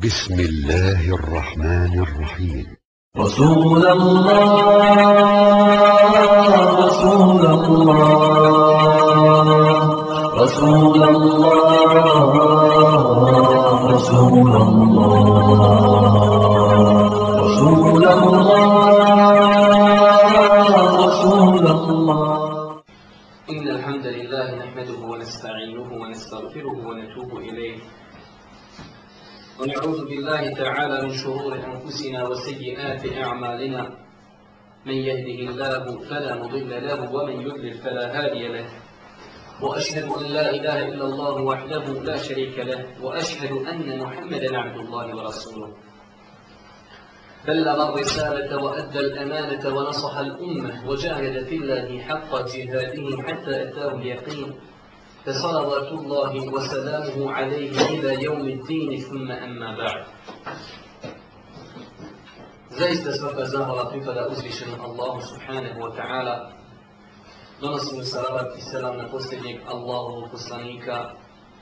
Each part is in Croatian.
بسم الله الرحمن الرحيم. رسول الله رسول الله رسول الله رسول الله رسول الله رسول الله. إن الحمد لله نحمده ونستعينه ونستغفره ونتوب إليه. ونعوذ بالله تعالى من شرور أنفسنا وسيئات أعمالنا. من يهده الله فلا مضل له ومن يضلل فلا هادي له. وأشهد أن لا إله إلا الله وحده لا شريك له وأشهد أن محمدا عبد الله ورسوله. بلغ الرسالة وأدى الأمانة ونصح الأمة وجاهد في الله حق جهاده حتى أتاه اليقين. فصلوات الله وسلامه عليه إلى يوم الدين ثم أما بعد Zaista svaka zahvala pripada uzvišenom Allahu subhanahu wa ta'ala. Donosimo salavat i selam na posljednjeg Allahovog poslanika,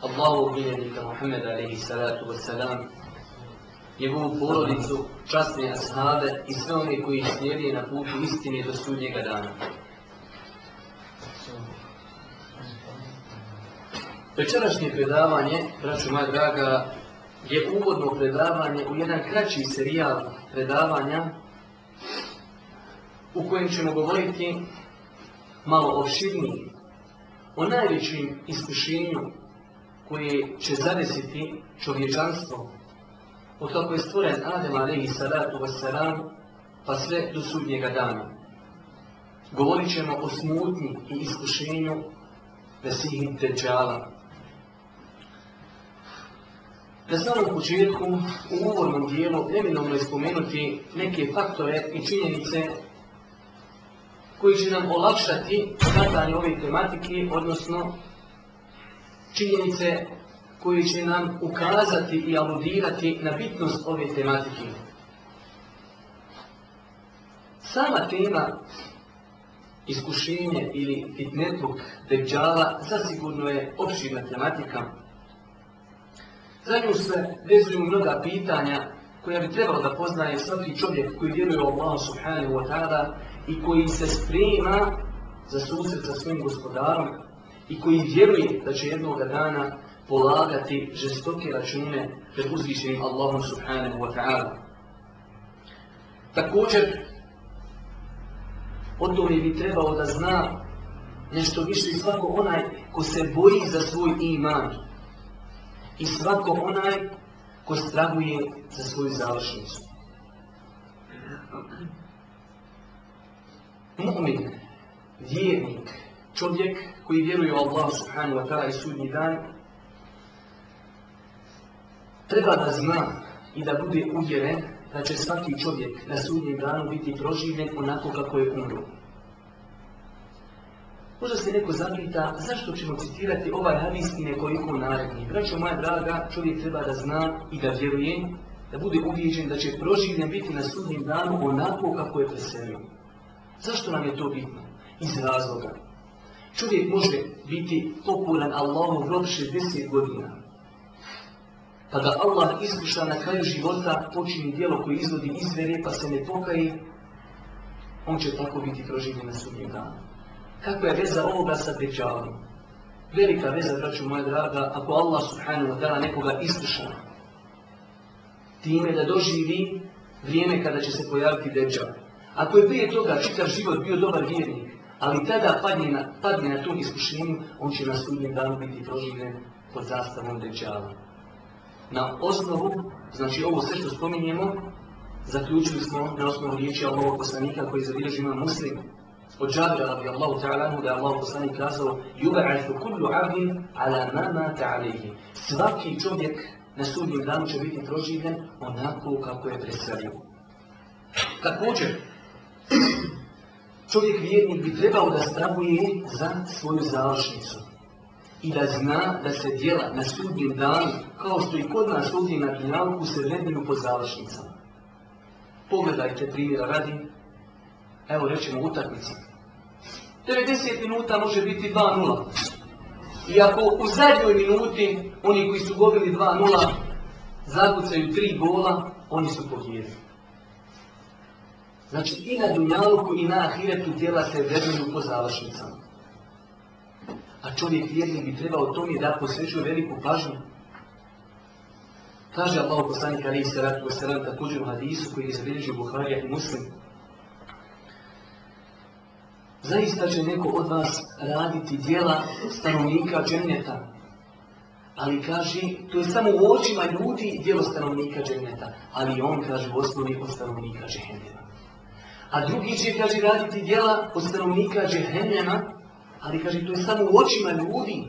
Allahovog miljenika Muhammeda alaihi salatu wa salam, njegovu porodicu, časne ashabe i sve one koji slijede na putu istine do sudnjega dana. Večerašnje predavanje, braćo moja draga, je uvodno predavanje u jedan kraći serijal predavanja u kojem ćemo govoriti malo opširnije o najvećim iskušenju koje će zadesiti čovječanstvo od kako je stvoren Adem alaihi salatu wasalam pa sve do sudnjega dana. Govorit ćemo o smutnji i iskušenju Mesihi Dejjala. Na samom početku, u uvodnom dijelu, neminovno je spomenuti neke faktore i činjenice koji će nam olakšati shvatanje ove tematike, odnosno činjenice koji će nam ukazati i aludirati na bitnost ove tematike. Sama tema iskušenje ili fitnetluk Dejjala zasigurno je opširna tematika. Za nju se vezuju mnoga pitanja koja bi trebalo da poznaje svaki čovjek koji vjeruje u Allah subhanahu wa ta'ala i koji se sprema za susret sa svojim gospodarom i koji vjeruje da će jednog dana polagati žestoke račune pred uzvišenim Allahom subhanahu wa ta'ala. Također, o tome bi trebalo da zna nešto više svako onaj ko se boji za svoj iman i svako onaj ko strahuje za svoju završnicu. Mu'min, vjernik, čovjek koji vjeruje u Allah subhanahu wa ta'ala i sudnji dan, treba da zna i da bude uvjeren da će svaki čovjek na sudnjem danu biti proživljen onako kako je umro. Možda se neko zapita zašto ćemo citirati ovaj hadis i nekoliko narednih. Braćo moja draga, čovjek treba da zna i da vjeruje, da bude uvjeđen da će proživljen biti na sudnjem danu onako kako je preselio. Zašto nam je to bitno? Iz razloga. Čovjek može biti popularan Allahom rob 60 godina, pa da Allah iskuša na kraju života počini djelo koje izvodi izvere pa se ne pokaji, on će tako biti proživljen na sudnjem danu. Kakva je veza ovoga sa Dejjalom? Velika veza, braću moja draga, ako Allah subhanahu wa ta'ala nekoga iskuša, time da doživi vrijeme kada će se pojaviti Dejjal. Ako je prije toga čitav život bio dobar vjernik, ali tada padne na, padne na tom iskušenju, on će na sudnjem danu biti proživljen pod zastavom Dejjala. Na osnovu, znači ovo sve što spominjemo, zaključili smo na osnovu riječi Allahog poslanika koji zabilježi ima muslim. Od Džabira radijallahu ta'ala da je Allah poslanik kazao Yuba'athu kullu abdin ala ma mata alayhi. Svaki čovjek na sudnjem danu će biti proživljen onako kako je preselio. Također, čovjek vjernik bi trebao da strahuje za svoju završnicu i da zna da se djela na sudnjem danu, kao što i kod nas ovdje na Dunjalku se vrednuju po završnicama. Pogledajte primjera radi, evo rećemo utakmica. 90 minuta može biti 2-0. I ako u zadnjoj minuti, oni koji su gubili 2-0, zakucaju tri gola, oni su pobjedili. Znači i na Dunjaluku i na Ahiretu djela se vrednuju po završnicama. A čovjek vjerni bi trebao tome da posvećuje veliku pažnju. Kaže Allah poslanik Ali se ratu wasalam također u hadisu koji je zabilježio Buharija i Muslim. Zaista će neko od vas raditi djela stanovnika dženeta. Ali kaže, to je samo u očima ljudi djelo stanovnika dženeta. Ali on kaže u osnovi od stanovnika džehennema. A drugi će, kaže, raditi djela od stanovnika džehennema. Ali kaže, to je samo u očima ljudi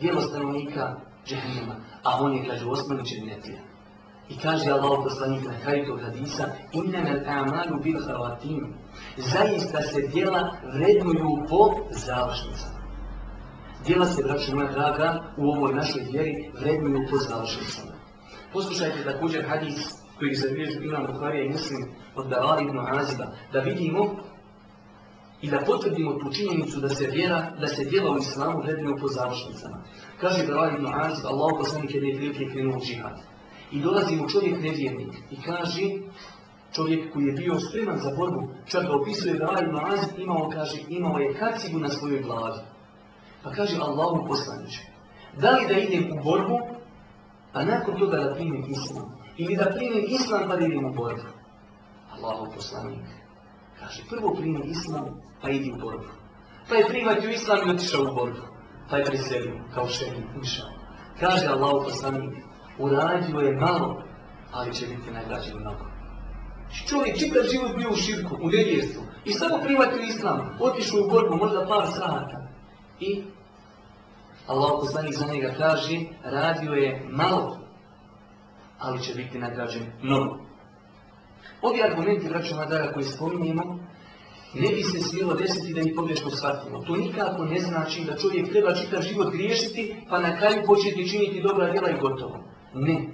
djelo stanovnika džehennema. A on je, kaže, u osnovi dženetija. I kaže Allah poslanik na kraju tog hadisa Innamel a'malu bil havatim Zaista se djela vrednuju po završnicama. Djela se, braćo moja draga, u ovoj našoj vjeri vrednuju po završnicama. Poslušajte također hadis koji zabilježu Imam Bukharija i Muslim od Dalali ibn Aziba, da vidimo i da potvrdimo tu činjenicu da se vjera, da se djela u islamu vrednuju po završnicama. Kaže Dalali ibn Azib, Allah poslanik jedne prilike krenuo u džihad. I dolazi mu čovjek nevjernik i kaže, čovjek koji je bio spreman za borbu, čak ga opisuje da Ali Azib imao, kaže, imao je kacigu na svojoj glavi. Pa kaže Allahu poslaniče, da li da idem u borbu, a nakon toga da primim islam, ili da primim islam pa da idem u borbu. Allahu poslanik kaže, prvo primi islam, pa idi u borbu. Pa je prihvatio islam i otišao u borbu. Pa je preselio, kao šerin, išao. Kaže Allahu poslanik, uradio je malo, ali će biti nagrađen mnogo. Čovjek čitav život bio u širku, u nevjerstvu i samo prihvatio islam, otišao u borbu, možda par sata. I Allah poslanik za njega kaže, radio je malo, ali će biti nagrađen mnogo. Ovi argumenti, braćo Madara, koji spominjemo, ne bi se smjelo desiti da ih pogrešno shvatimo. To nikako ne znači da čovjek treba čitav život griješiti, pa na kraju početi činiti dobra djela i gotovo. Ne.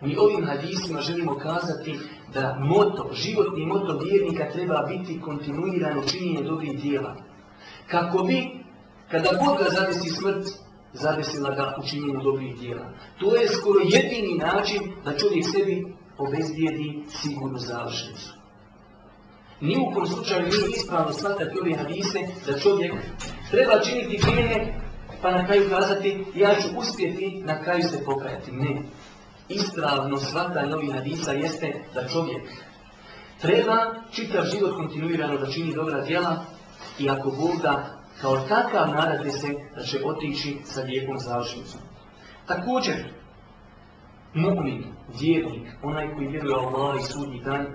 Mi ovim hadisima želimo kazati da moto, životni moto vjernika treba biti kontinuirano činjenje dobrih djela. Kako bi, kada God ga zadesi smrt, zadesila ga u činjenju dobrih djela. To je skoro jedini način da čovjek sebi obezbijedi sigurnu završnicu. Ni u kom slučaju nije ispravno shvatati ove hadise da čovjek treba činiti grijene pa na kraju kazati ja ću uspjeti na kraju se pokajati. Ne. Ispravno shvatanje ovih hadisa jeste da čovjek treba čitav život kontinuirano da čini dobra djela i ako Bog da kao takav nadate se da će otići sa lijepom završnicom. Također, mu'min, vjernik, onaj koji vjeruje u Allah i sudnji dan,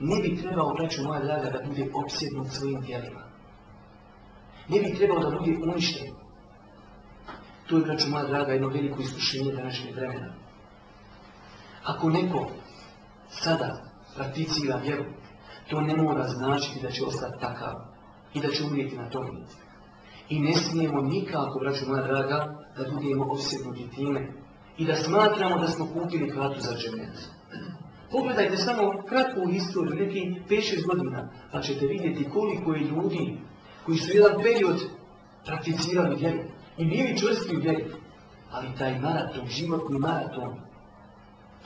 ne bi trebao, braću moja draga, da bude opsjednut svojim djelima. Ne bi trebao da bude uništen. To je, braću moja draga, jedno veliko iskušenje današnjeg vremena. Ako neko sada prakticira vjeru, to ne mora značiti da će ostati takav i da će umrijeti na tome. I ne smijemo nikako, braću moja draga, da budemo opsjednuti time i da smatramo da smo kupili kartu za džennet. Pogledajte samo kratku historiju, neki 5-6 godina, pa ćete vidjeti koliko je ljudi koji su jedan period prakticirali vjeru i bili čvrsti u vjeru. Ali taj maraton, životni maraton,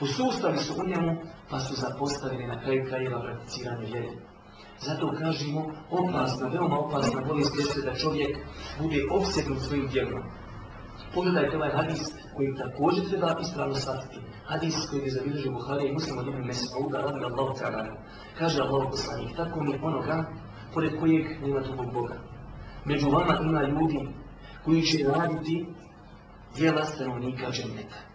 posustali su u njemu, pa su zapostavili na kraju krajeva prakticiranje vjeru. Zato kažemo, opasna, veoma opasna bolest jeste da čovjek bude opsjednut svojim djelom. Pogledajte ovaj hadis koji također treba ispravno shvatiti. Hadis koji je zabilježio Buhari i muslim od Ibn Mesauda, radi Allahu ta'ala. Kaže Allah poslanik, tako mi onoga pored kojeg nema drugog Boga. Među vama ima ljudi koji će raditi djela stanovnika dženneta.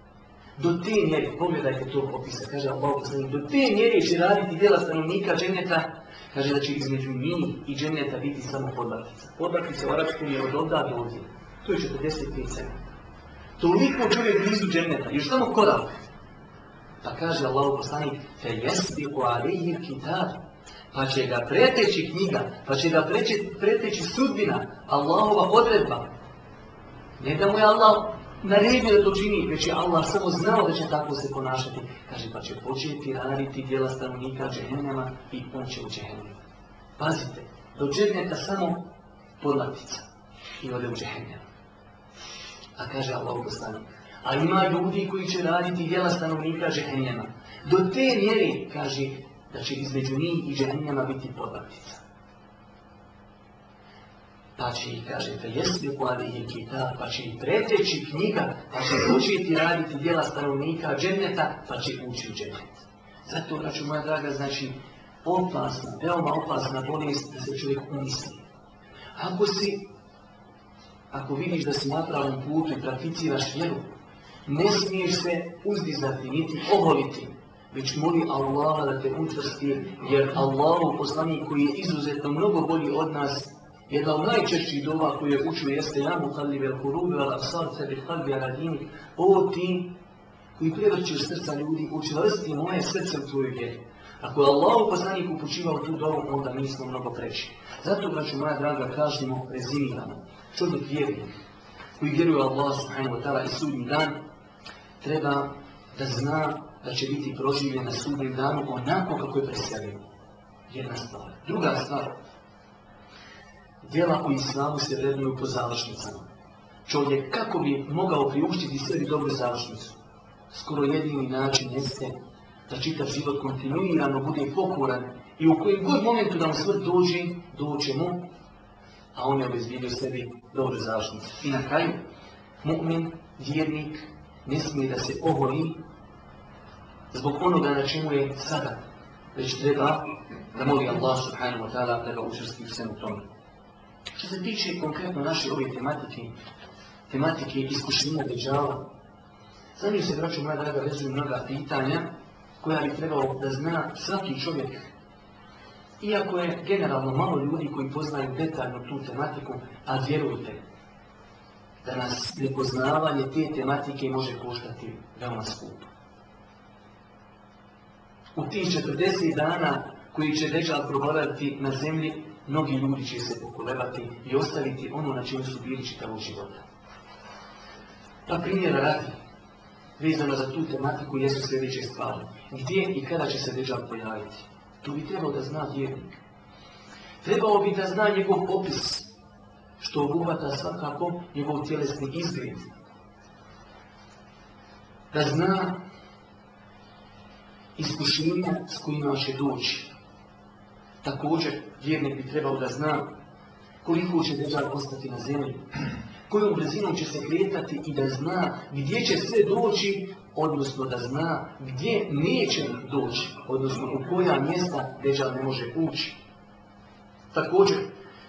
Do te mjere, pogledajte to opisa, kaže Allah poslanik, do te mjere će raditi djela stanovnika dženneta, kaže da će između njih i dženneta biti samo podlaktica. Podlaktica u arapskom je od onda do ovdje. To je 45 cm. Toliko čovjek blizu dženneta, još samo korak. Pa kaže Allah poslanik, fe jesbi u alejih kitab, pa će ga preteći knjiga, pa će ga preteći sudbina, Allahova odredba. Ne da mu je Allah naredio da to čini, već je Allah samo znao da će tako se ponašati. Kaže, pa će početi raditi djela stanovnika džehennema i on će u džehennemu. Pazite, do dženneta samo podlatica i ode u džehennem. A kaže Allah poslanik, A ima ljudi koji će raditi djela stanovnika džehennema. Do te mjere, kaže, da će između njih i džehennema biti podlaktica. Pa će ih, kaže, da jesli pladi je kitab, pa će ih preteći knjiga, pa će početi raditi djela stanovnika dženneta, pa će ući u džennet. Zato, braću moja draga, znači, opasna, veoma opasna bolest da se čovjek umisli. Ako si, ako vidiš da si na pravom putu i prakticiraš vjeru, ne smiješ se uzdizati, niti oholiti, već moli Allaha da te učvrsti, jer Allahu poslanik koji je izuzetno mnogo bolji od nas, jedna od najčešćih doba koju učio jeste Jamu kalli vel kurubi vel absar sebi kalbi aladini, o ti koji prevrćeš srca ljudi, učvrsti moje srce u tvoju vjeru. Ako je Allah poslanik upućivao tu dobu, onda mi smo mnogo preći. Zato, braću moja draga, kažemo, rezimirano. Čovjek vjernik, koji vjeruje Allah subhanahu wa ta'ala i sudnji dan, treba da zna da će biti proživljen na sudnjem danu onako kako je preselio. Jedna stvar. Druga stvar. Djela u islamu se vrednuju po završnicama. Čovjek kako bi mogao priuštiti sebi dobru završnicu? Skoro jedini način jeste da čitav život kontinuirano bude pokoran i u kojem god momentu da mu dođe, doće mu, a on je obezbijedio sebi dobru završnicu. I na kraju, mu'min, vjernik, ne smije da se oholi zbog onoga na čemu je sada, već treba da moli Allah subhanahu wa ta'ala da ga učvrsti u svemu tome. Što se tiče konkretno naše ove tematike, tematike iskušenja deđala, za njih se, braću moja draga, vezuju mnoga pitanja koja bi trebalo da zna svaki čovjek. Iako je generalno malo ljudi koji poznaju detaljno tu tematiku, a vjerujte da nas nepoznavanje te tematike može koštati veoma skupo. U tih 40 dana koji će Deđal proboraviti na zemlji, mnogi ljudi će se pokolebati i ostaviti ono na čemu su bili čitavog života. Pa primjera radi, vezano za tu tematiku jesu sljedeće stvari. Gdje i kada će se Deđal pojaviti? To bi trebalo da zna vjernik. Trebalo bi da zna njegov opis, što obuhvata svakako njegov tjelesni izgled. Da zna iskušenja s kojima će doći. Također, vjernik bi trebao da zna koliko će Deđal ostati na zemlji, kojom brzinom će se kretati i da zna gdje će sve doći, odnosno da zna gdje neće doći, odnosno u koja mjesta Deđal ne može ući. Također,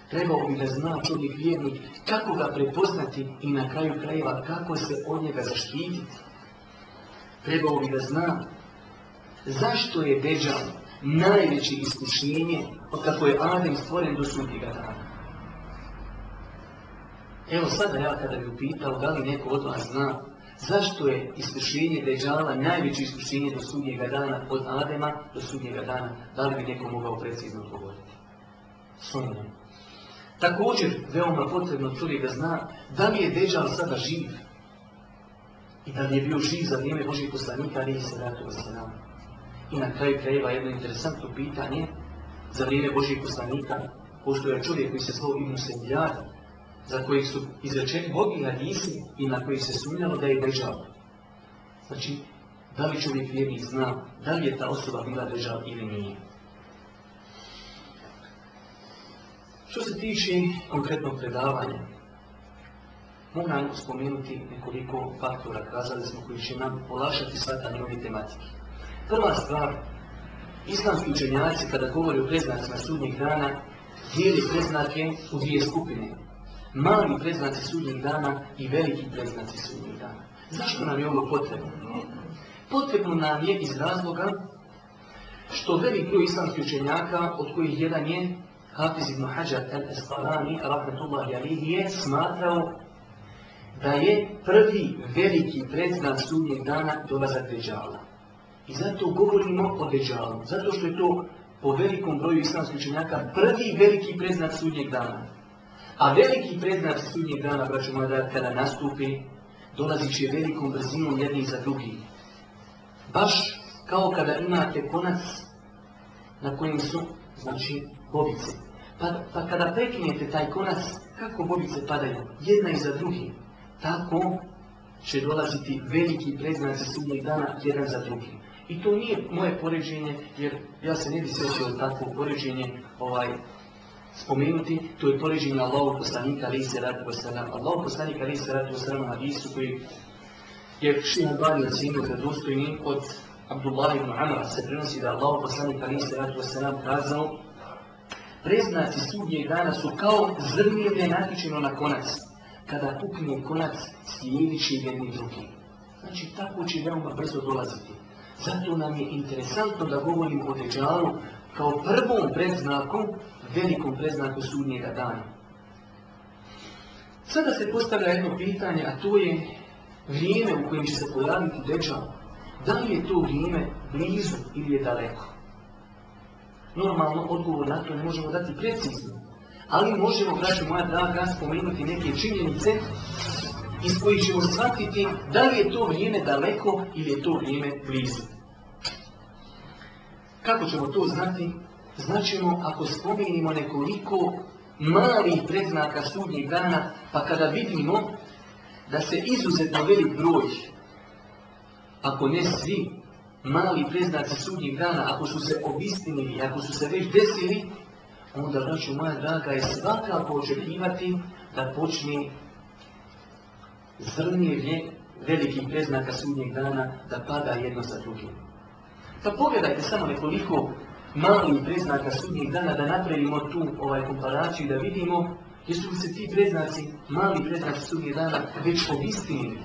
trebao bi da zna čovjek vjernik kako ga prepoznati i na kraju krajeva kako se od njega zaštititi. Trebao bi da zna zašto je Deđal najveće iskušenje od kako je Adem stvoren do sudnjega dana. Evo sada ja kada bi upitao da li neko od vas zna zašto je iskušenje Deđala najveće iskušenje do sudnjega dana od Adema do sudnjega dana, da li bi neko mogao precizno odgovoriti? Sumnjam. Također, veoma potrebno čovjek da zna da li je Deđal sada živ i da li je bio živ za vrijeme Božih poslanika, ali se ratu se nama. I na kraju krajeva jedno interesantno pitanje za vrijeme Božih poslanika, pošto je čovjek koji se zvao Ibn Sendjar, za kojih su izrečeni Bogi hadisi i na kojih se sumnjalo da je Deđal. Znači, da li čovjek vjernik zna da li je ta osoba bila Deđal ili nije. Što se tiče konkretnog predavanja, moram spomenuti nekoliko faktora, kazali smo, koji će nam olakšati shvatanje ove tematike. Prva stvar, islamski učenjaci kada govori o preznacima sudnjih dana, dijeli preznake u dvije skupine. Mali preznaci sudnjih dana i veliki preznaci sudnjih dana. Zašto nam je ovo potrebno? Potrebno nam je iz razloga što velik broj islamskih učenjaka, od kojih jedan je Hafiz ibn Hajar al-Esqalani, rahmetullahi alihi, je smatrao da je prvi veliki predznak sudnjeg dana dolazak Deđala. I zato govorimo o Deđalu. Zato što je to po velikom broju islamskih učenjaka prvi veliki predznak sudnjeg dana. A veliki predznak sudnjeg dana, braću moja, kada nastupi, dolazi će velikom brzinom jedni za drugi. Baš kao kada imate konac na kojem su, znači, bobice. Pa, pa kada prekinete taj konac, kako bobice padaju? Jedna iza drugi. Tako će dolaziti veliki preznaci sudnjeg dana jedan za drugim. I to nije moje poređenje, jer ja se ne bi sjećao takvo poređenje ovaj, spomenuti, to je poređenje Allahog poslanika, ali se radi wasalam. Allahog poslanika, ali se radi wasalam, hadisu koji je Šihan Bani ocenio vredostojnim od Abdullah ibn Amra se prenosi da Allahog poslanika, ali se radi wasalam, kazao Preznaci sudnjeg dana su kao zrnjevne natičeno na konac. Kada pukne konac, slijedit će jedni drugi. Znači, tako će veoma brzo dolaziti. Zato nam je interesantno da govorimo o Deđalu kao prvom predznakom, velikom predznaku sudnjega dana. Sada se postavlja jedno pitanje, a to je vrijeme u kojem će se pojaviti Deđal. Da li je to vrijeme blizu ili je daleko? Normalno, odgovor na to ne možemo dati precizno. Ali možemo, braću moja draga, spomenuti neke činjenice iz kojih ćemo shvatiti da li je to vrijeme daleko ili je to vrijeme blizu. Kako ćemo to znati? Znaćemo ako spomenimo nekoliko malih predznaka sudnjeg dana, pa kada vidimo da se izuzetno velik broj, ako ne svi, mali preznaci sudnjeg dana, ako su se obistinili, ako su se već desili, onda, braću moja draga, je svakako očekivati da počne zrnjevlje velikih preznaka sudnjeg dana da pada jedno sa drugim. Pa pogledajte samo nekoliko malih preznaka sudnjeg dana da napravimo tu ovaj komparaciju i da vidimo jesu li se ti preznaci, mali preznaci sudnjeg dana već obistinili.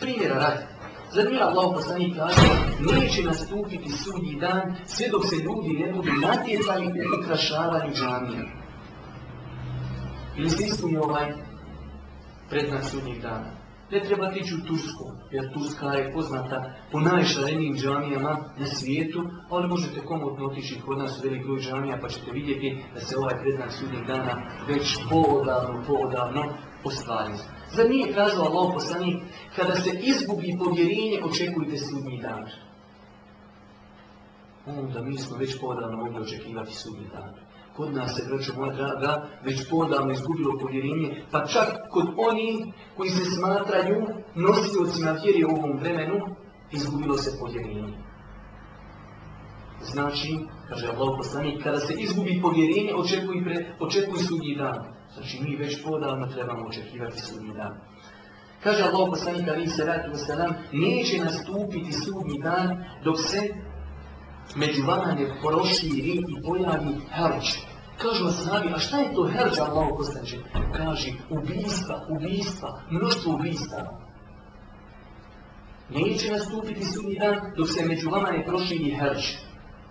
Primjera radi. Zar nije Allah poslanik kaže, neće nastupiti sudnji dan sve dok se ljudi ne budu natjecali u ukrašavanju džamija. Ili se ispunio ovaj predznak sudnjeg dana. Ne treba tići u Tursku, jer Turska je poznata po najšarenijim džamijama na svijetu, ali možete komodno otići kod nas u velik broj džamija pa ćete vidjeti da se ovaj predznak sudnjeg dana već poodavno, poodavno ostvario. Zar nije kazao Allah poslanik, kada se izgubi povjerenje, očekujte sudnji dan. Onda mi smo već podavno mogli očekivati sudnji dan. Kod nas se, braćo moja draga, već podavno izgubilo povjerenje, pa čak kod oni koji se smatraju nosiocima vjeri u ovom vremenu, izgubilo se povjerenje. Znači, kaže Allah poslanik, kada se izgubi povjerenje, očekuj, pre, očekuj sudnji dan. Znači, mi već podavno trebamo očekivati sudnji dan. Kaže Allah poslanik, ali se ratu wasalam, neće nastupiti sudnji dan dok se među vama ne proširi i pojavi herđ. Kažu ashabi, a šta je to herđ Allah poslanik? Kaže, ubijstva, ubijstva, mnoštvo ubijstva. Neće nastupiti sudnji dan dok se među vama ne proširi herđ.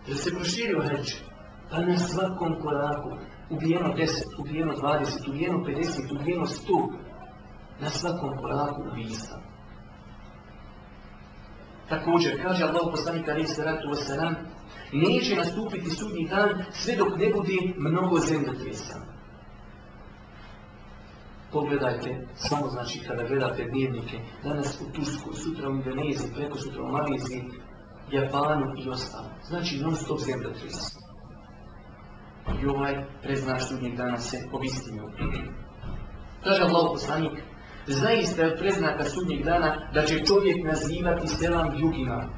Jer se proširio herđ. Pa na svakom koraku ubijeno 10, ubijeno 20, ubijeno 50, ubijeno 100. Na svakom koraku ubijstva. Također, kaže Allah poslanik Ali Salatu Wasalam, neće nastupiti sudnji dan sve dok ne bude mnogo zemljotresa. Pogledajte, samo znači kada gledate dnevnike, danas u Tursku, sutra u Indoneziji, preko sutra u Maliziji, Japanu i ostalo. Znači non stop zemljotres. I ovaj preznak sudnjeg dana se obistinio. Kaže Allah poslanik, zaista je preznaka sudnjeg dana da će čovjek nazivati selam ljudima,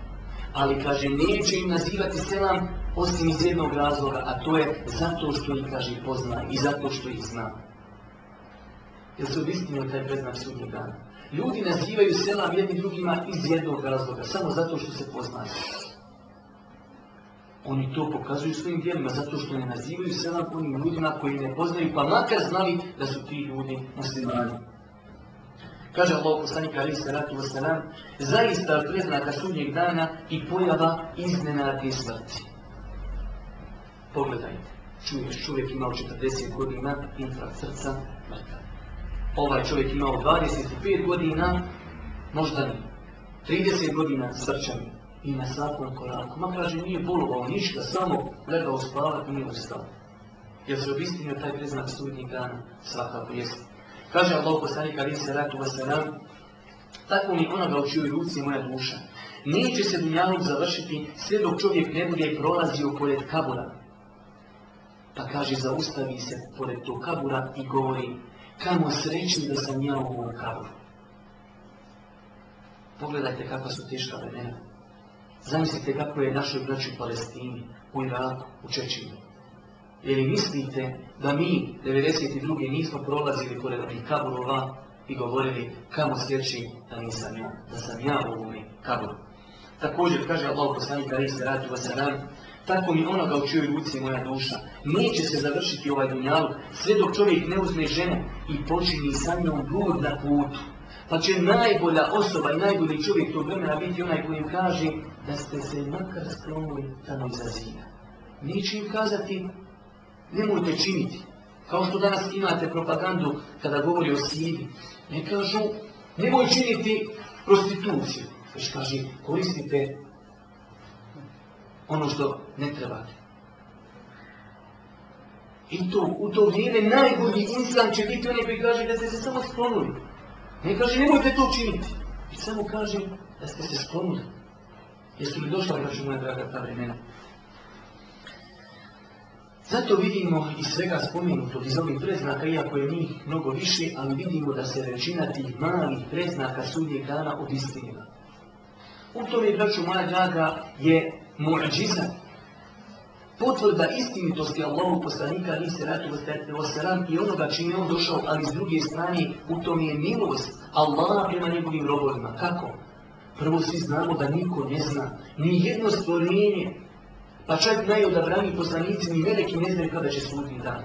ali kaže neće im nazivati selam osim iz jednog razloga, a to je zato što ih kaže pozna i zato što ih zna. Jer se obistinio taj preznak sudnjeg dana. Ljudi nazivaju selam jedni drugima iz jednog razloga, samo zato što se poznaju. Oni to pokazuju svojim djelima zato što ne nazivaju selam onim ljudima koji ne poznaju, pa makar znali da su ti ljudi muslimani. Kaže Allah poslanik Ali salatu wasalam, zaista preznaka sudnjeg dana i pojava iznenadne smrti. Pogledajte, čuješ, čovjek imao 40 godina, infarkt srca, mrtav. Ovaj čovjek imao 25 godina, možda ne, 30 godina srčani i na svakom koraku. Ma kaže, nije bolovao ništa, samo legao spavati, nije ustao. Jer se obistinio taj preznak sudnjeg dana, svakako jeste. Kaže Allah poslanik Ali se ratu vasalam, tako mi onoga u čijoj ruci moja duša. Neće se dunjalog završiti sve dok čovjek ne bude prolazio pored kabura. Pa kaže, zaustavi se pored tog kabura i govori, kamo sreću da sam ja u ovom kaburu. Pogledajte kakva su teška vremena. Zamislite kako je našoj braći u Palestini, u Iraku, u Čečini. Je li mislite da mi, 92. nismo prolazili pored ovih kaburova i govorili kamo slječi da nisam ja, da sam ja u ovome kaburu. Također kaže Allah poslanik Ali se radi vasaram, tako mi onoga u čijoj ruci moja duša. Neće se završiti ovaj dunjaluk sve dok čovjek ne uzme ženu i počini sa njom blud na putu. Pa će najbolja osoba i najbolji čovjek tog vremena biti onaj koji im kaže da ste se makar sklonili tamo iza zida. Neće im kazati nemojte činiti. Kao što danas imate propagandu kada govori o sidi. Ne kažu nemoj činiti prostituciju. Već kaže koristite ono što ne trebate. I to, u to vrijeme najbolji insan će biti onaj koji kaže da ste se samo sklonili. Ne kaže nemojte to činiti. I samo kaže da ste se sklonili. Jesu li došla, kaže moja draga, ta vremena? Zato vidimo iz svega spomenutog iz ovih preznaka, iako je njih mnogo više, ali vidimo da se većina tih malih preznaka sudnjeg dana obistinila. U tome, braću moja draga, je muđiza, potvrda istinitosti Allahu poslanika ali se ratu i onoga čim je on došao, ali s druge strane u tom je milost Allah prema njegovim robovima. Kako? Prvo svi znamo da niko ne zna, ni jedno stvorenje, pa čak najodabrani poslanici ni veliki ne znaju kada će sudni dan.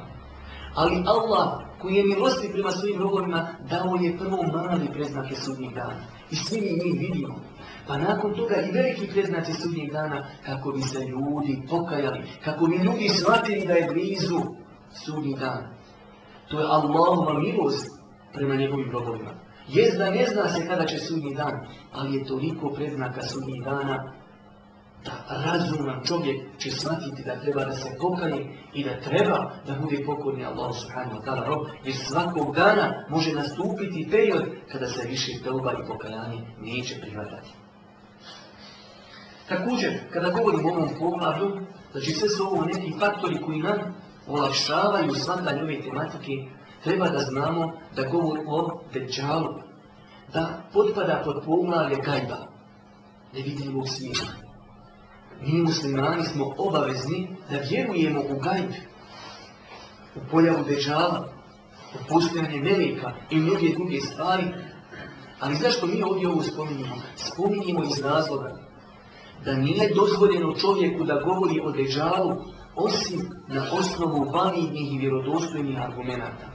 Ali Allah, koji je milosti prema svojim robovima, dao je prvo mali preznake sudnjih dana. I svi mi njih vidimo. Pa nakon toga i veliki preznaci sudnjeg dana kako bi se ljudi pokajali, kako bi ljudi shvatili da je blizu sudnji dan. To je Allahova milost prema njegovim robovima. Jest da ne zna se kada će sudnji dan, ali je toliko predznaka sudnjih dana da razuman čovjek će shvatiti da treba da se pokaje i da treba da bude pokorni Allah subhanahu wa ta'ala rob, jer svakog dana može nastupiti period kada se više telba i pokajanje neće prihvatati. Također, kada govorimo o ovom poglavlju, znači sve su ovo neki faktori koji nam olakšavaju shvatanje ove tematike, treba da znamo da govor o deđalu, da potpada pod poglavlje gajba, nevidljivog svijeta. Mi muslimani smo obavezni da vjerujemo u gajb, u pojavu deđala, u postojanje meleka i mnoge druge stvari. Ali zašto mi ovdje ovo spominjemo? Spominjemo iz razloga da nije dozvoljeno čovjeku da govori o deđalu osim na osnovu validnih i vjerodostojnih argumenta.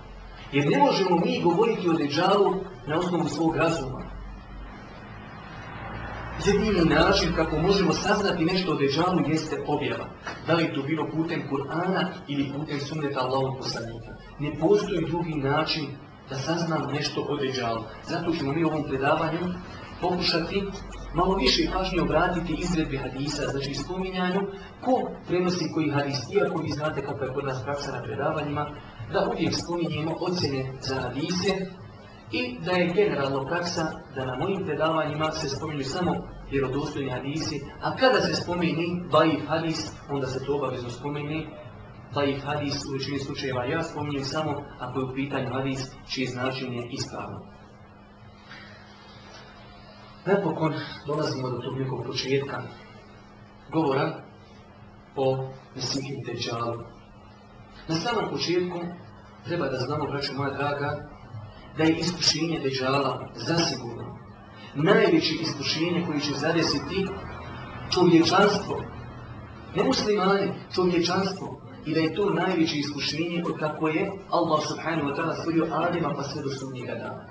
Jer ne možemo mi govoriti o deđalu na osnovu svog razuma. Jedini način kako možemo saznati nešto o deđalu jeste objava. Da li to bilo putem Kur'ana ili putem sunneta Allahog poslanika. Ne postoji drugi način da saznamo nešto o deđalu. Zato ćemo mi ovom predavanju pokušati malo više pažnje obratiti izredbi hadisa, znači spominjanju ko prenosi koji hadis, iako vi znate kako je kod nas praksa na predavanjima, da uvijek spominjemo ocjene za hadise i da je generalno praksa da na mojim predavanjima se spominju samo vjerodostojni hadisi, a kada se spomeni daif hadis, onda se to obavezno spomeni daif hadis u većini slučajeva ja spominjem samo ako je u pitanju hadis čije značenje ispravno. Napokon dolazimo do tog nekog početka govora o Mesihim Deđalu. Na samom početku treba da znamo, braću moja draga, da je iskušenje Deđala zasigurno najveće iskušenje koje će zadesiti čovječanstvo. Ne muslimane, čovječanstvo. I da je to najveće iskušenje od kako je Allah subhanahu wa ta'ala stvorio Adema pa sve do sudnjega dana.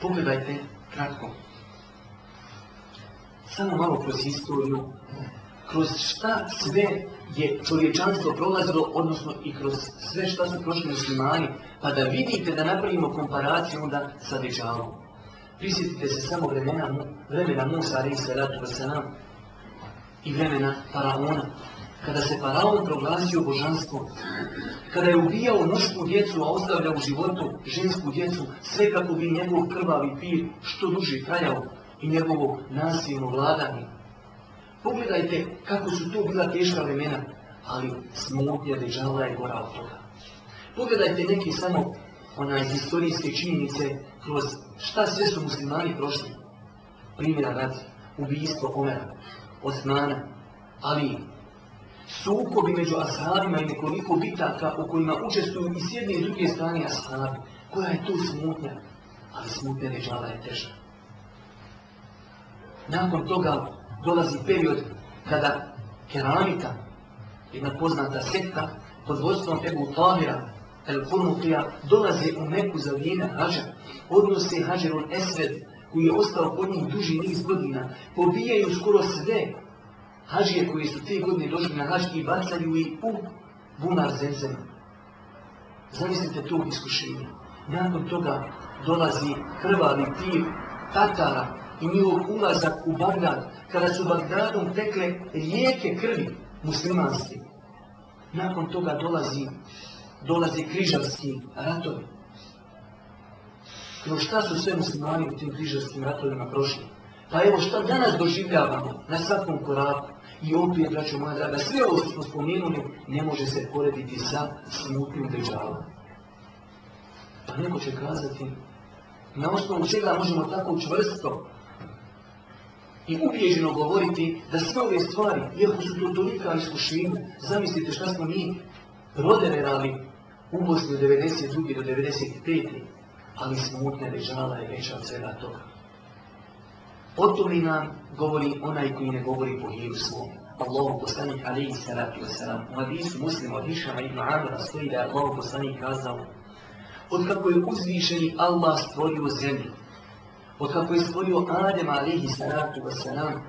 Pogledajte kratko. Samo malo kroz historiju, kroz šta sve je čovječanstvo prolazilo, odnosno i kroz sve šta su prošli muslimani, pa da vidite da napravimo komparaciju onda sa Deđalom. Prisjetite se samo vremena, vremena Musa, ali se ratu nam, i vremena Faraona. Kada se Faraon proglasio božanstvo, kada je ubijao mušku djecu, a ostavljao u životu žensku djecu, sve kako bi njegov krvavi pir što duže trajao i njegovo nasilno vladanje. Pogledajte kako su to bila teška vremena, ali smutnja Deđala je gora od toga. Pogledajte neki samo ona iz historijske činjenice kroz šta sve su muslimani prošli. Primjera radi, ubijstvo Omera, Osmana, Ali, sukobi među ashabima i nekoliko bitaka u kojima učestvuju i s jedne i druge strane ashabi. Koja je tu smutnja? Ali smutnja ređala je teža. Nakon toga dolazi period kada keramika, jedna poznata sekta, pod vodstvom Ebu Tahira, El Furmutija, dolaze u Meku za vrijeme hađa, odnose hađerun Esved, koji je ostao kod njih duži niz godina, pobijaju skoro sve hađije koji su te godine došli na hađ i bacaju ih u bunar zemzema. Zamislite to iskušenje. Nakon toga dolazi krvavi tir Tatara i njihov ulazak u Bagdad, kada su Bagdadom tekle rijeke krvi muslimanske. Nakon toga dolazi, dolazi križarski ratovi. Kroz šta su sve muslimani u tim križarskim ratovima prošli? Pa evo šta danas doživljavamo na svakom koraku. I opet, braćo moja draga, sve ovo što smo spomenuli ne može se porediti sa smutnim deđalom. Pa neko će kazati, na osnovu čega možemo tako učvrsto i ubježeno govoriti da sve ove stvari, iako su to tolika iskušenja, zamislite šta smo mi prodeverali u Bosni od 92. do 95. Ali smutne dežala je veća od svega toga. O tome nam govori onaj koji ne govori po hiru svom. Allahu poslanik alaihi salatu wasalam. U hadisu muslima od Hišama ibn Amra stoji da je Allahu poslanik kazao od kako je uzvišeni Allah stvorio zemlju, od kako je stvorio Adema alaihi salatu wasalam,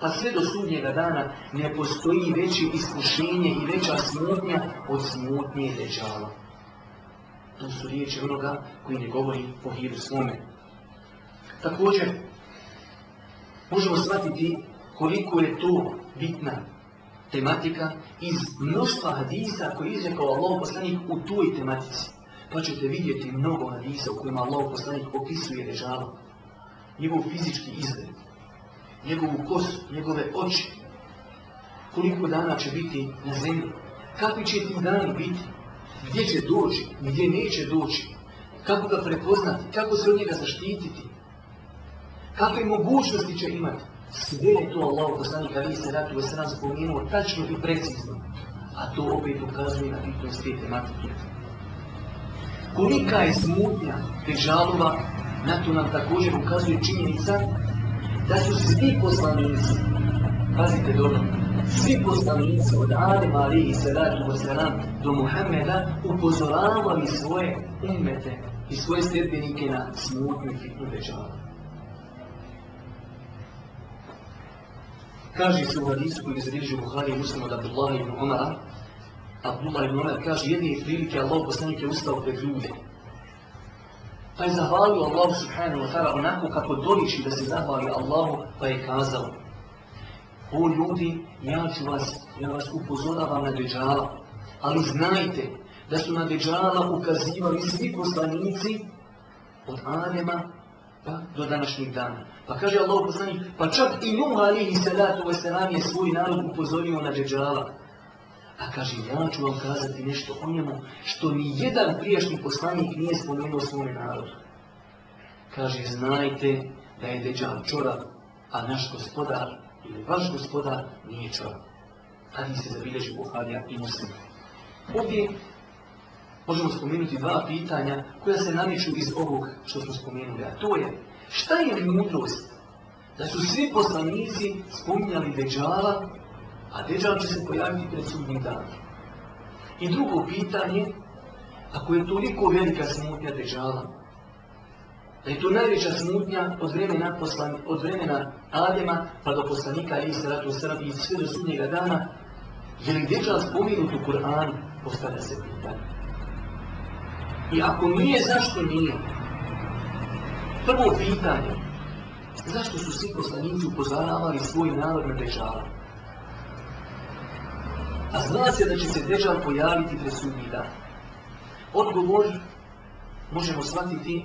pa sve do sudnjega dana ne postoji veće iskušenje i veća smutnja od smutnje deđala. To su riječi onoga koji ne govori po hiru svome. Također, možemo shvatiti koliko je to bitna tematika iz mnoštva hadisa koji je izrekao Allah poslanik u toj tematici. Pa ćete vidjeti mnogo hadisa u kojima Allah poslanik opisuje dežalu. Njegov fizički izgled, njegovu kosu, njegove oči, koliko dana će biti na zemlji, kakvi će ti dani biti, gdje će doći, gdje neće doći, kako ga prepoznati, kako se od njega zaštititi, kakve mogućnosti će imati. Sve je to Allah poslanik Ali se ratu nam spomenuo tačno i precizno. A to opet ukazuje na bitnost te tematike. Kolika je smutnja Dežalova, na to nam također ukazuje činjenica da su svi poslanici, pazite dobro, svi poslanici od Adema alihi salatu wasalam do Muhammeda upozoravali svoje ummete i svoje sljedbenike na smutnu i fitnu Dežala. Kaže se u hadisu koji se bilježi u Buhari i od Abdullah ibn Umara, Abdullah ibn Umar kaže, jedne prilike Allah poslanik je ustao pred ljude. Pa je zahvalio Allahu subhanahu wa ta'ala onako kako doliči da se zahvali Allahu, pa je kazao, o ljudi, ja ću vas, ja vas upozoravam na deđala, ali znajte da su na deđala ukazivali svi poslanici od Adema pa do današnjeg dana. Pa kaže Allah poslanik, pa čak i Nuh alihi salatu wasalam je svoj narod upozorio na deđala. A kaže, ja ću vam kazati nešto o njemu što ni jedan prijašnji poslanik nije spomenuo svome narodu. Kaže, znajte da je deđal čorav, a naš gospodar ili vaš gospodar nije čorav. Hadis se zabilježi Buharija i Muslim. Ovdje možemo spomenuti dva pitanja koja se namiču iz ovog što smo spomenuli, a to je šta je mudrost da su svi poslanici spominjali deđala a deđal će se pojaviti pred sudnjim danom. I drugo pitanje, ako je toliko velika smutnja deđala, da je to najveća smutnja od vremena, poslan, od vremena Adema pa do poslanika Salatu Sram i sve do sudnjega dana, je li deđal spominut u Kur'anu, postavlja se pitanje. I ako nije, zašto nije? Prvo pitanje, zašto su svi poslanici upozoravali svoj narod na deđala? A zna se da će se Dežal pojaviti pred sudnji dan. Odgovor možemo shvatiti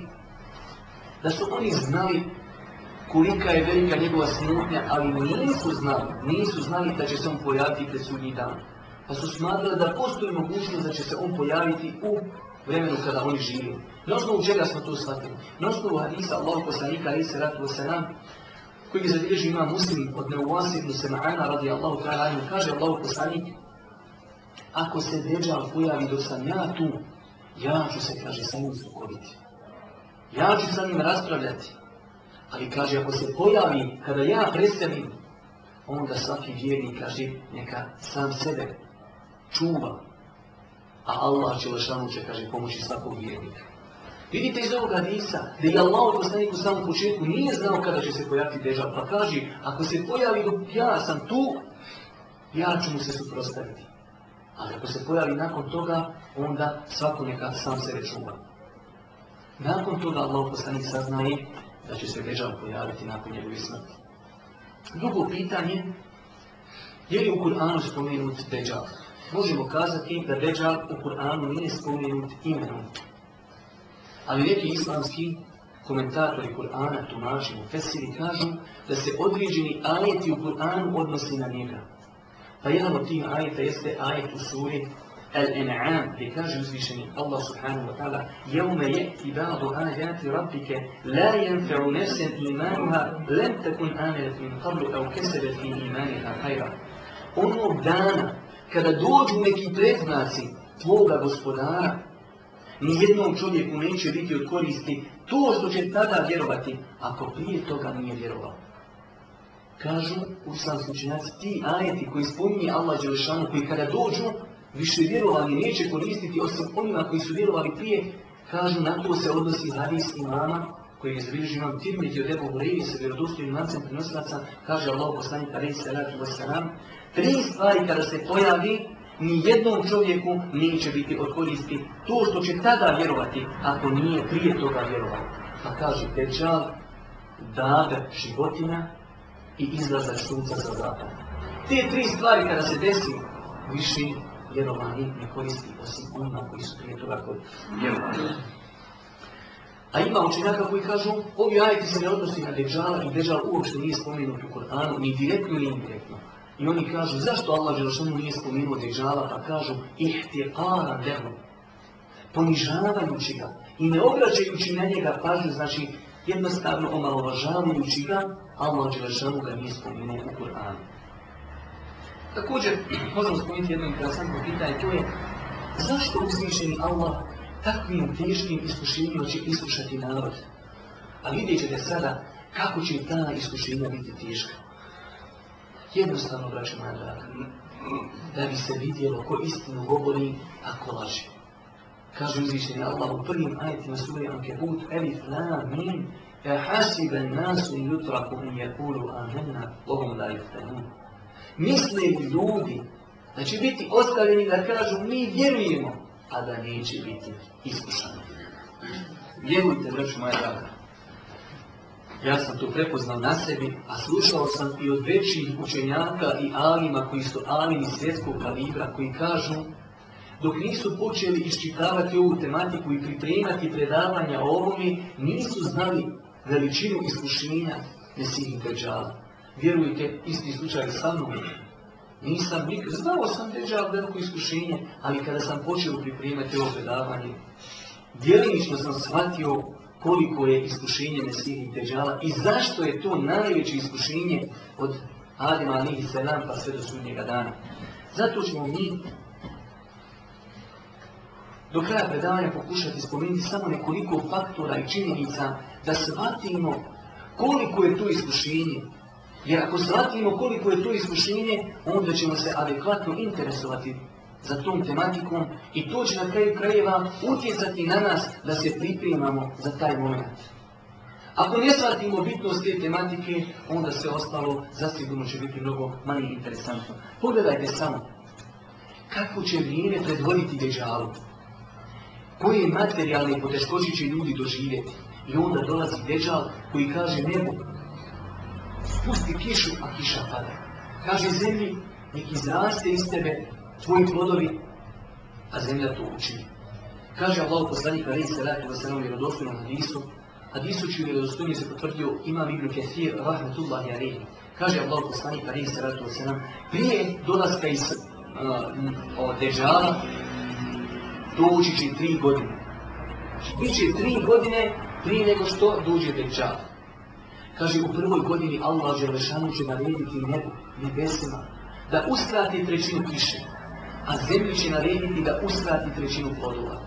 da su oni znali kolika je velika njegova smutnja, ali nisu znali, nisu znali da će se on pojaviti pred sudnji dan. Pa su smatrali da postoji mogućnost da će se on pojaviti u vremenu kada oni žive. Na osnovu čega smo to shvatili? Na osnovu hadisa Allahu poslanika alaihi salatu wasalam, koji zabilježi ima muslim od Neuvasi ibn Sema'ana radijallahu ta'ala anhu, kaže Allahu poslanik, ako se Deđal pojavi dok sam ja tu, ja ću se, kaže, sa njim sukobiti. Ja ću sa njim raspravljati. Ali kaže, ako se pojavi kada ja preselim, onda svaki vjernik, kaže, neka sam sebe čuva. A Allah će lešanu će, kaže, pomoći svakog vjernika. Vidite iz ovoga hadisa da je Allah poslanik u samom početku nije znao kada će se pojaviti Dežal, pa kaže, ako se pojavi dok ja sam tu, ja ću mu se suprostaviti. Ali ako se pojavi nakon toga, onda svako neka sam sebe čuva. Nakon toga Allah poslanik saznaje da će se Dežal pojaviti nakon njegove smrti. Drugo pitanje, je li u Kur'anu spomenut Dežal? Možemo kazati da Dežal u Kur'anu nije spomenut imenom. Ali neki islamski komentatori Kur'ana, tumači, mufesiri, kažu da se određeni ajeti u Kur'anu odnosi na njega. Pa jedan od tih ajeta jeste ajet u suri Al-An'am, gdje kaže uzvišeni Allah subhanahu wa ta'ala Jevme jeti ba'du ajati rabbike la jenfe'u nesen imanuha lem takun amelet min qablu au kesebet min imaniha hajra. Onog dana kada dođu neki predznaci tvoga gospodara, nijednom čovjeku neće biti od koristi to što će tada vjerovati, ako prije toga nije vjerovao. Kažu u islamskim učenjaci, ti ajeti koji spominje Allah Đelešanu, koji kada dođu, više vjerovani neće koristiti osim onima koji su vjerovali prije, kažu na to se odnosi hadis imama, koji je zabilježi imam Tirmiti od Ebu Hureyri sa vjerodostojnim lancem prenosilaca, kaže Allah poslanik alaihi salatu wasalam, tri stvari kada se pojavi, ni jednom čovjeku neće biti od koristi to što će tada vjerovati, ako nije prije toga vjerovao. Pa kaže Dejjal, dada životinja i izlazak sunca sa zapada. Te tri stvari kada se desi, više vjerovani ne koristi osim onima koji su prije toga kod vjerovani. A ima učenjaka koji kažu, ovi ajeti se ne odnosi na Dejjala i Dejjal uopšte nije spomenut u Koranu, ni direktno ni indirektno. I oni kažu, zašto Allah Đelšanu nije spomenuo Dejjala, pa kažu, ihtiqara lehu, ponižavajući ga i ne obraćajući na njega pažnju, znači jednostavno omalovažavajući ga, Allah Đelšanu ga nije spomenuo u Koranu. Također, možemo spomenuti jedno interesantno pitanje, to je, zašto uzvišeni Allah takvim teškim iskušenjima će iskušati narod? A vidjet ćete sada kako će ta iskušenja biti teška. Jednostavno, braće moja draga, da bi se vidjelo ko istinu govori, a ko laži. Kaže uzvišeni Allah u prvim ajetima suri Ankebut, Elif, La, Min, Ja hasiben nasu jutraku in jakulu amenna, Bogom la jeftanun. Misle ljudi da će biti ostavljeni da kažu mi vjerujemo, a da neće biti iskušani. Vjerujte, braću moja draga, ja sam to prepoznao na sebi, a slušao sam i od većih učenjaka i alima koji su alimi svjetskog kalibra, koji kažu dok nisu počeli iščitavati ovu tematiku i pripremati predavanja o ovome, nisu znali veličinu iskušenja Mesihih Deđala. Vjerujte, isti slučaj sa mnom. Nisam nikad, znao sam Deđal veliko iskušenje, ali kada sam počeo pripremati ovo predavanje, djelimično sam shvatio koliko je iskušenje Mesihih Deđala i zašto je to najveće iskušenje od Adima alihi selam pa sve do sudnjega dana. Zato ćemo mi do kraja predavanja pokušati spomenuti samo nekoliko faktora i činjenica da shvatimo koliko je to iskušenje. Jer ako shvatimo koliko je to iskušenje, onda ćemo se adekvatno interesovati za tom tematikom i to će na kraju krajeva utjecati na nas da se pripremamo za taj moment. Ako ne shvatimo bitnost te tematike, onda sve ostalo zasigurno će biti mnogo manje interesantno. Pogledajte samo kako će vrijeme predvoditi dežalu koje materijalne poteškoće će ljudi doživjeti. I onda dolazi deđal koji kaže nebu, spusti kišu, a kiša pada. Kaže zemlji, nek izraste iz tebe tvoji plodovi, a zemlja to učini. Kaže Allah poslanik Ali wa sallam vjerodostojnom hadisu, hadisu čiju vjerodostojnje se potvrdio imam Ibn Kathir, rahmetullahi alihi. Kaže Allah poslanik Ali wa sallam, prije dolaska iz uh, deđala, doći će tri godine. Znači, Biće tri godine prije nego što dođe Dejjal. Kaže, u prvoj godini Allah Želešanu će narediti nebu, nebesima, da uskrati trećinu kiše, a zemlji će narediti da uskrati trećinu plodova.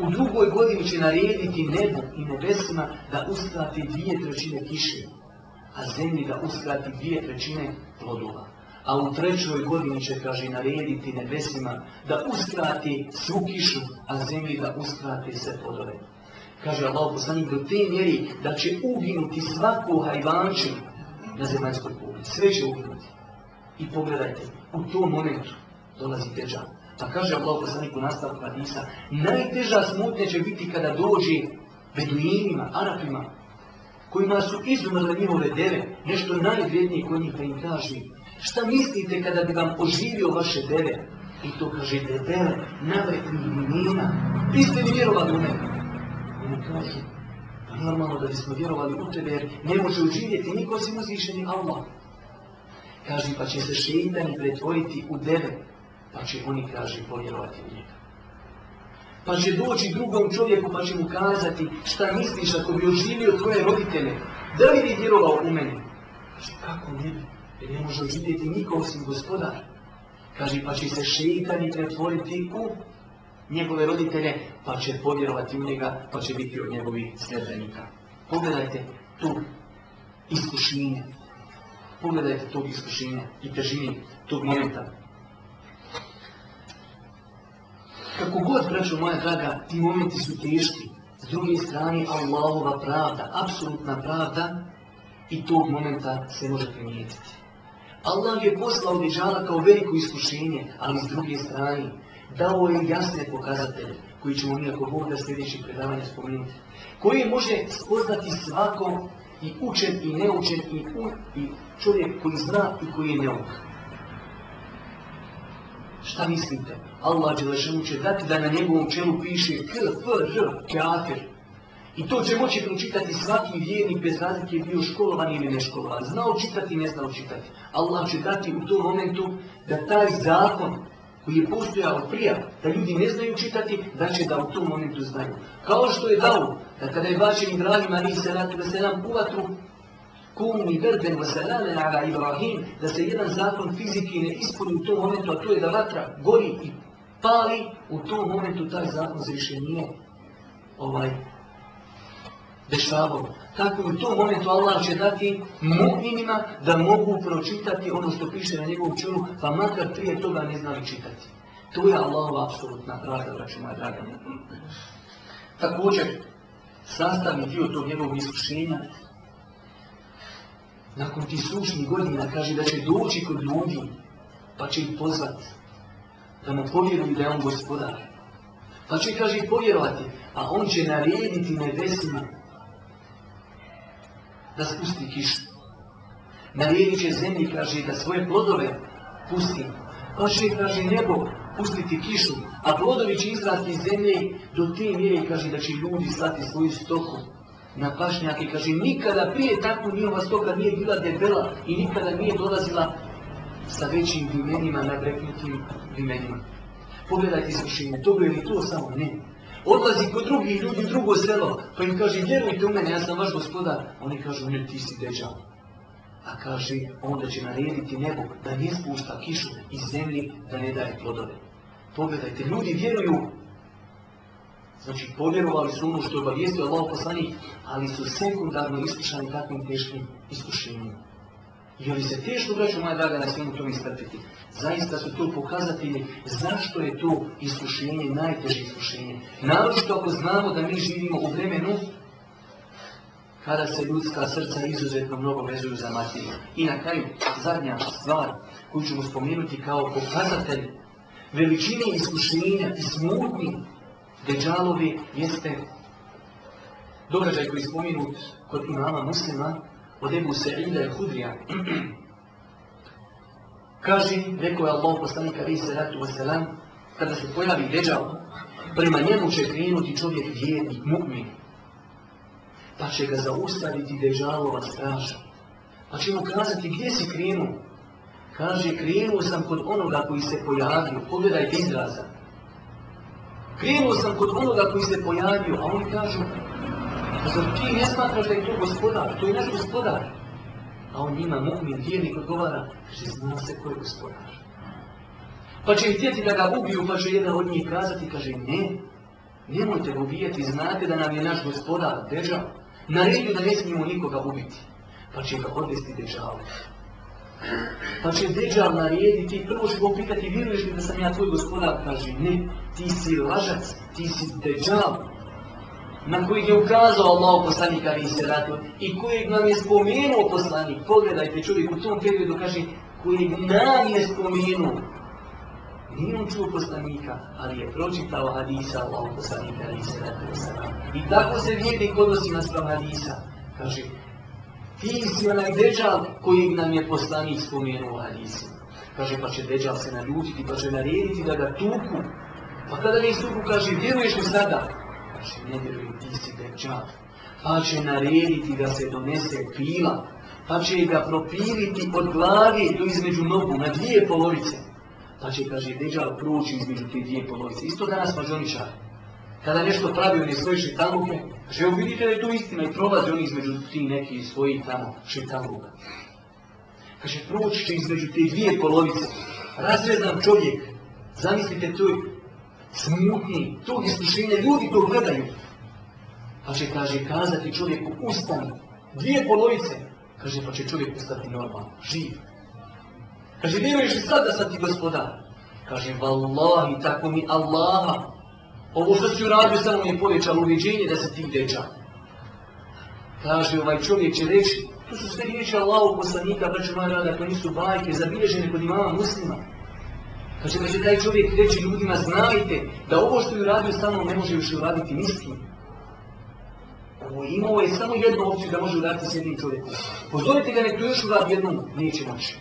U drugoj godini će narediti nebu i nebesima da uskrati dvije trećine kiše, a zemlji da uskrati dvije trećine plodova. A u trećoj godini će, kaže, narediti nebesima da uskrati svu kišu, a zemlji da uskrati sve plodove. Kaže Allah poslanik do te mjeri da će uginuti svaku hajvančinu na zemaljskoj kugli. Sve će uginuti. I pogledajte, u tom momentu dolazi teža. Pa kaže Allah poslanik u nastavku Hadisa, najteža smutnja će biti kada dođe beduinima, Arapima, kojima su izumrle njihove deve, nešto najvrednije kod njih pa im kaže, šta mislite kada bi vam oživio vaše deve? I to kaže debele, navretnih imena. Vi ste vjerovali u mene. I kažu, pa normalno da bismo vjerovali u tebe, jer ne može oživjeti niko osim uzvišeni Allah. Kaže, pa će se šeitani pretvoriti u deve, pa će oni, kaže, povjerovati u njega. Pa će doći drugom čovjeku pa će mu kazati šta misliš ako bi oživio tvoje roditelje. Da li bi vjerovao u mene? Kaže, kako ne bi? Jer ne može oživjeti niko osim gospodar. Kaže, pa će se šeitani pretvoriti u njegove roditelje, pa će povjerovati u njega, pa će biti od njegovih sljedbenika. Pogledajte tu iskušenje. Pogledajte tog iskušenja i težini tog momenta. Kako god, braćo moja draga, ti momenti su teški. S druge strane, Allahova pravda, apsolutna pravda, i tog momenta se može primijetiti. Allah je poslao Dežala kao veliko iskušenje, ali s druge strane, dao je jasne pokazatelje, koji ćemo mi ako Bog da sljedećih predavanja spomenuti, koji može spoznati svako i učen i neučen i, u, i čovjek koji zna i koji je neuk. Šta mislite? Allah Đelešanu će dati da na njegovom čelu piše K, F, R, kafir. I to će moći pročitati svaki vjernik bez razlike bio školovan ili neškolovan. Znao čitati, ne znao čitati. Allah će dati u tom momentu da taj zakon koji je postojao prija, da ljudi ne znaju čitati, da će da u tom momentu znaju. Kao što je dao, da kada je bačen Ibrahim ali se nam u vatru, kuni verden vasalame ala Ibrahim, da se jedan zakon fizike ne ispuni u tom momentu, a to je da vatra gori i pali, u tom momentu taj zakon se više nije ovaj, dešavao. Tako u tom momentu Allah će dati mu'minima da mogu pročitati ono što piše na njegovom čelu, pa makar prije toga ne znali čitati. To je Allahova apsolutna pravda, braću moja draga. Također, sastavni dio tog njegovog iskušenja, nakon tih sušnih godina, kaže da će doći kod ljudi, pa će ih pozvati, da mu povjeruju da je on gospodar. Pa će, kaže, povjerovati, a on će narediti nebesima da spusti kišu. Naredit će zemlji, kaže, da svoje plodove pusti. Pa će, kaže, nebo pustiti kišu, a plodovi će izrasti iz zemlje do te mjere, kaže, da će ljudi slati svoju stoku na pašnjake. Kaže, nikada prije tako njihova stoka nije bila debela i nikada nije dolazila sa većim vimenima, nabreknutim vimenima. Pogledajte iskušenje, dobro je li to samo ne? Odlazi kod drugih ljudi u drugo selo, pa im kaže, vjerujte u mene, ja sam vaš gospodar. Oni kažu, ne, ti si deđal. A kaže, onda će narediti nebo da ne spušta kišu iz zemlji, da ne daje plodove. Pogledajte, ljudi vjeruju, znači povjerovali su ono što je obavijestio Allah poslanik, ali su sekundarno iskušani takvim teškim iskušenjima. I oni se teško, braću moja draga, na svemu tom istrpiti. Zaista su to pokazatelji zašto je to iskušenje najteže iskušenje. Naročito ako znamo da mi živimo u vremenu kada se ljudska srca izuzetno mnogo vezuju za materiju. I na kraju, zadnja stvar koju ćemo spomenuti kao pokazatelj veličine iskušenja i smutni deđalovi jeste događaj koji je spomenut kod imama muslima od Ebu Sa'ida i Hudrija. Kaže, rekao je Allah poslanika alaih salatu kada se pojavi deđal, prema njemu će krenuti čovjek vjernik, mu'min. Pa će ga zaustaviti deđalova straža. Pa će mu kazati, gdje si krenuo? Kaže, krenuo sam kod onoga koji se pojavio. Pogledajte izraza. Krenuo sam kod onoga koji se pojavio, a oni kažu, "Pa zar ti ne smatraš da je to gospodar, to je naš gospodar. A on njima, mu'min, vjernik odgovara, kaže, zna se ko je gospodar. Pa će htjeti da ga ubiju, pa će jedan od njih kazati, kaže, ne, nemojte ga ubijati, znate da nam je naš gospodar, Deđal, naredio da ne smijemo nikoga ubiti. Pa će ga odvesti Deđalu. Pa će Deđal narediti, prvo će ga pitati, vjeruješ li da sam ja tvoj gospodar? Kaže, ne, ti si lažac, ti si Deđal. Na kojeg je ukazao Allah poslanik ali se ratu i kojeg nam je spomenuo poslanik. Pogledajte čovjek u tom periodu kaže, kojeg nam je spomenuo. Nije on čuo poslanika, ali je pročitao hadisa Allah poslanika ali se ratu I tako se vjernik odnosi na sprav hadisa. Kaže, ti si onaj deđal kojeg nam je poslanik spomenuo u hadisima. Kaže, pa će deđal se naljutiti, pa će narediti da ga tuku. Pa kada ga istuku kaže, vjeruješ li sada? Kaže, ne vjerujem, ti si deđal. Pa će narediti da se donese pila, pa će ga propiliti od glave do između nogu na dvije polovice. Pa će, kaže, deđal proći između te dvije polovice. Isto danas mažoničar. Kada nešto pravi, on je svoje šitaluke, kaže, vidite da je to istina i prolazi on između ti neki svoji tamo šitaluka. Kaže, proći će između te dvije polovice. Razrezan čovjek. Zamislite to smutnji, to iskušenje, ljudi to gledaju. Pa će, kaže, kazati čovjeku, ustani, dvije polovice. Kaže, pa će čovjek postati normalno, živ. Kaže, vjeruješ li sad da sam ti gospodar? Kaže, vallahi, tako mi Allaha. Ovo što si uradio samo mi je povećalo uvjeđenje da se ti deča. Kaže, ovaj čovjek će reći, to su sve riječi Allahu poslanika, braću moja rada, to nisu bajke, zabilježene kod imama muslima. Kaže, kaže, taj čovjek reći ljudima, znajte da ovo što je uradio sa mnom ne može više uraditi niskim. Ovo imao je samo jednu opciju da može uraditi s jednim čovjekom. Pozorite ga nek to još uradi jednom, neće moći.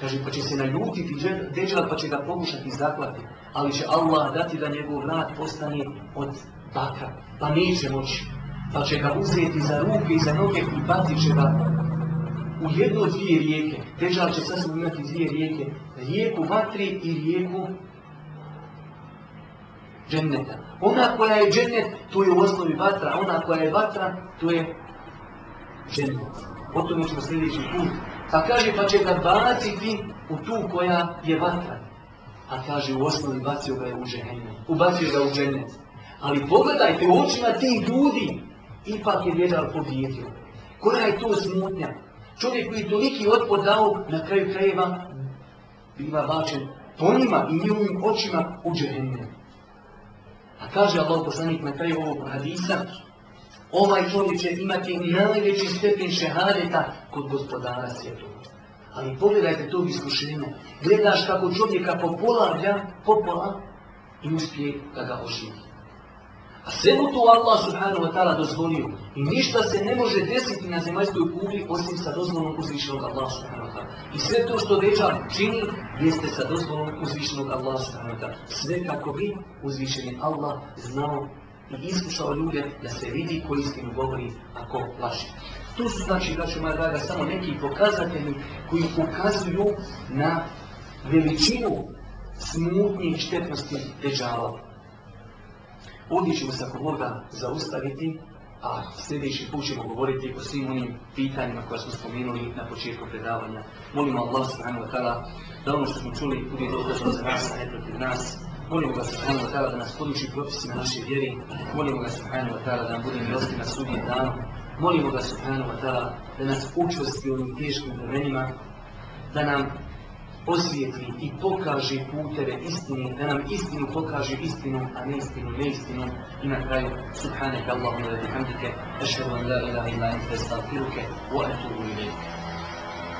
Kaže, pa će se naljutiti deđal, pa će ga pokušati zaklati. Ali će Allah dati da njegov vrat postane od bakra, pa neće moći. Pa će ga uzeti za ruke i za noge i bacit će ga u jednu od dvije rijeke. Deđal će sasvim imati dvije rijeke. Rijeku vatri i rijeku dženneta. Ona koja je džennet, to je u osnovi vatra, ona koja je vatra, to je džennet. O tome ćemo sljedeći put. Pa kaže, pa će ga baciti u tu koja je vatra. A kaže, u osnovi bacio ga je u džennet. Ubacio ga u džennet. Ali pogledajte, očima tih ljudi, ipak je vjeral pobjedio. Koja je to smutnja? Čovjek koji toliki otpor dao, na kraju krajeva, biva bačen po njima i njihovim očima u džennet. A kaže Allah poslanik na kraju ovog hadisa, ovaj čovjek će imati najveći stepen šehadeta kod gospodara svjetova. Ali pogledajte to iskušenje. Gledaš kako čovjeka popolavlja, popola i uspije da ga oživi. A sve mu to Allah subhanahu wa ta'ala dozvolio. I ništa se ne može desiti na zemaljskoj kugli osim sa dozvolom uzvišenog Allah subhanahu wa ta'ala. I sve to što dečak čini jeste sa dozvolom uzvišenog Allah subhanahu wa ta'ala. Sve kako bi uzvišeni Allah znao i iskušao ljude da se vidi koji istinu govori ako laži. Tu su znači, braću moja draga, samo neki pokazatelji koji ukazuju na veličinu smutnje i štetnosti deđala. Ovdje ćemo se ako Boga zaustaviti, a sljedeći put ćemo govoriti o svim onim pitanjima koja smo spomenuli na početku predavanja. Molimo Allah subhanahu wa ta'ala da ono što smo čuli bude dokazano za nas, a ne protiv nas. Molimo ga subhanahu wa ta'ala da nas poduči propisima naše vjeri. Molimo ga subhanahu wa ta'ala da nam bude milosti na sudnjem danu. Molimo ga subhanahu wa ta'ala da nas učvrsti u ovim teškim vremenima, da nam osvijetli i pokaže puteve istine, da nam istinu pokaže istinu, a ne istinu neistinu. I na kraju, subhanaka Allahumma wa bihamdike, ašhadu an la ilaha illa anta astaghfiruke wa atubu ilayk.